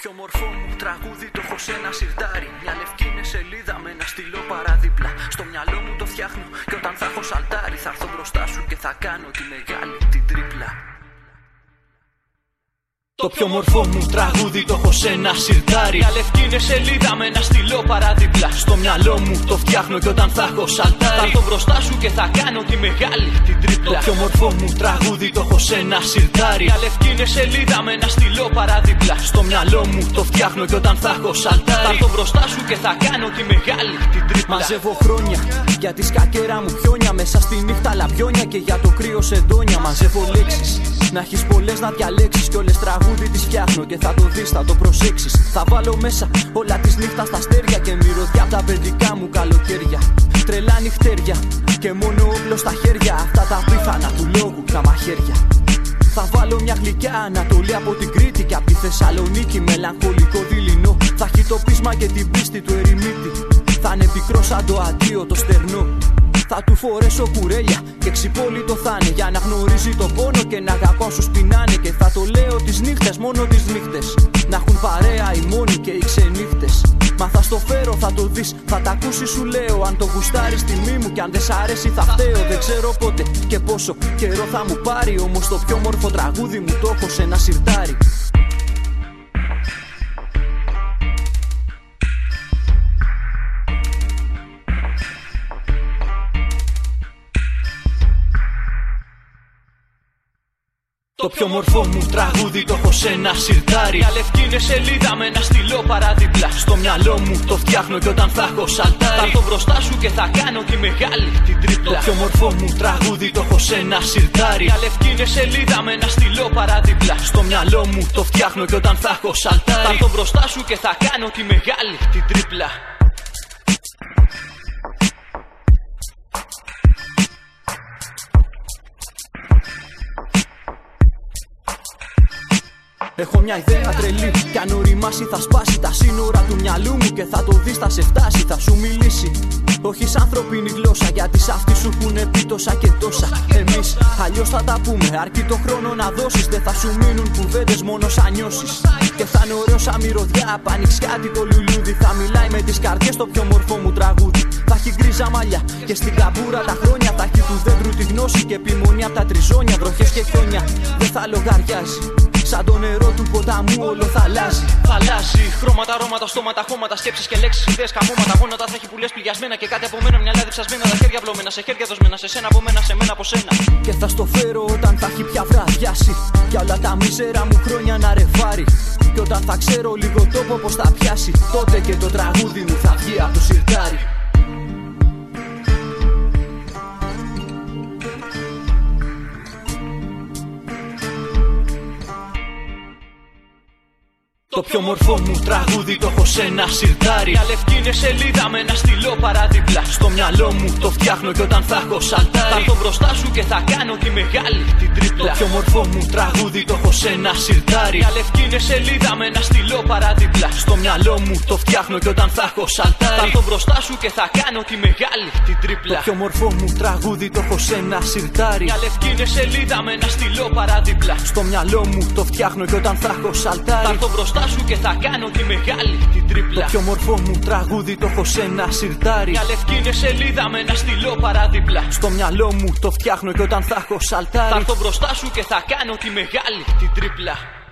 πιο μορφό μου τραγούδι το έχω σε ένα σιρτάρι. Μια λευκή είναι σελίδα με ένα στυλό παράδειπλα. Στο μυαλό μου το φτιάχνω και όταν θα έχω σαλτάρι θα έρθω μπροστά σου και θα κάνω τη μεγάλη Το πιο μορφό μου τραγούδι το έχω σε ένα σιρτάρι. Μια λευκή είναι σελίδα με ένα στυλό παράδειπλα. Στο μυαλό μου το φτιάχνω και όταν θα έχω σαλτάρι. Θα έρθω μπροστά σου και θα κάνω τη μεγάλη την τρίπλα. Το πιο μορφό μου τραγούδι το έχω σε ένα σιρτάρι. Μια λευκή είναι σελίδα με ένα στυλό παράδειπλα. Στο μυαλό μου το φτιάχνω και όταν θα έχω σαλτάρι. Θα έρθω μπροστά σου και θα κάνω τη μεγάλη την τρίπλα. Μαζεύω χρόνια για τη σκακέρα μου πιόνια. Μέσα στη νύχτα λαμπιόνια και για το κρύο σεντόνια. Μαζεύω λέξεις. Να έχεις πολλές να διαλέξεις κι όλες τραγούδι τις φτιάχνω και θα το δεις, θα το προσέξεις. Θα βάλω μέσα όλα τη νύχτα στα αστέρια και μυρωδιά από τα παιδικά μου καλοκαίρια. Τρελά νυχτέρια και μόνο όπλο στα χέρια. Αυτά τα πίθανα του λόγου τα μαχαίρια. Θα βάλω μια γλυκιά Ανατολή από την Κρήτη και από τη Θεσσαλονίκη. Μελαγχολικό δειλινό. Θα έχει το πείσμα και την πίστη του ερημίτη. Θα είναι πικρό σαν το αντίο το στερνό. Θα του φορέσω κουρέλια και ξυπόλυτο θα είναι. Για να γνωρίζει το πόνο και να αγαπώ σου πεινάνε. Και θα το λέω τις νύχτες, μόνο τις νύχτες. Να έχουν παρέα οι μόνοι και οι ξενύχτες. Μα θα στο φέρω, θα το δεις, θα τα ακούσει σου λέω. Αν το γουστάρεις τιμή μου και αν δεν σ' αρέσει θα φταίω. Δεν ξέρω πότε και πόσο καιρό θα μου πάρει. Όμως το πιο μόρφο τραγούδι μου το έχω σε ένα σιρτάρι Το πιο μορφό μου τραγούδι το έχω σε ένα σιρτάρι. Μια λευκή είναι σελίδα με ένα στυλό παράδειπλα. Στο μυαλό μου το φτιάχνω και όταν θα έχω σαλτάρι. Θα έρθω μπροστά σου και θα κάνω τη μεγάλη την τρίπλα. Το πιο μορφό μου τραγούδι το έχω σε ένα σιρτάρι. Μια λευκή είναι σελίδα με ένα στυλό παράδειπλα. Στο μυαλό μου το φτιάχνω και όταν θα έχω σαλτάρι. Θα έρθω μπροστά σου και θα κάνω τη μεγάλη την τρίπλα. Έχω μια ιδέα τρελή. Κι αν οριμάσει θα σπάσει τα σύνορα του μυαλού μου Και θα το δεις θα σε φτάσει, θα σου μιλήσει. Όχι σαν ανθρωπίνη γλώσσα γιατί σ' αυτή σου έχουν πει τόσα και τόσα. Εμείς αλλιώς θα τα πούμε αρκεί το χρόνο να δώσεις. Δεν θα σου μείνουν κουβέντες μόνο σαν νιώσεις. Και θα είναι ωραίο σαν μυρωδιά το λουλούδι. Θα μιλάει με τις καρδιές το πιο μορφό μου τραγούδι. Θα έχει γκρίζα μαλλιά και στην καμπούρα τα χρόνια Θα έχει του δέντρου τη γνώση και επιμονή από τα τριζόνια Βροχές και χιόνια. Δεν θα λογαριάζει Σαν το νερό του ποταμού όλο θα αλλάζει. Θα αλλάζει. Χρώματα, αρώματα, στόματα, χώματα, σκέψεις και λέξεις, ιδέες, καμώματα. Γόνατα θα έχει πουλέ πληγιασμένα και κάτι από μένα. Μια λάδι ψασμένα, τα χέρια βλωμένα, σε χέρια δοσμένα. Σε σένα από μένα, σε μένα από σένα. Και θα στο φέρω όταν θα έχει πια βραδιάσει. Για όλα τα μίζερα μου χρόνια να ρεβάρει. Και όταν θα ξέρω λίγο τόπο πώς θα πιάσει. Τότε και το τραγούδι μου θα βγει από το σιρτάρι. Το πιο μορφό μου τραγούδι το έχω σε ένα σιρτάρι. Μια λευκή είναι σελίδα με ένα στυλό παράδειπλα. Στο μυαλό μου το φτιάχνω και όταν θα έχω σαλτάρι. Θα έρθω μπροστά σου και θα κάνω τη μεγάλη την τρίπλα. Το πιο μορφό μου τραγούδι το έχω σε ένα σιρτάρι. Μια λευκή είναι σελίδα με ένα στυλό παράδειπλα. Στο μυαλό μου το φτιάχνω και όταν θα έχω σαλτάρι. Θα έρθω μπροστά σου και θα κάνω τη μεγάλη την τρίπλα. Το πιο μορφό μου τραγούδι το έχω σε ένα σιρτάρι. Μια λευκή είναι σελίδα με ένα στυλό παράδειπλα. Στο μυαλό μου το φτιάχνω και όταν θα έχω σαλτάρι. Θα έρθω μπροστά σου και θα κάνω τη μεγάλη την τρίπλα. Το πιο μορφό μου τραγούδι το έχω σε ένα σιρτάρι. Μια λευκή είναι σελίδα με ένα στυλό παράδειπλα. Στο μυαλό μου το φτιάχνω και όταν θα έχω σαλτάρι. Θα έρθω μπροστά σου και θα κάνω τη μεγάλη την τρίπλα.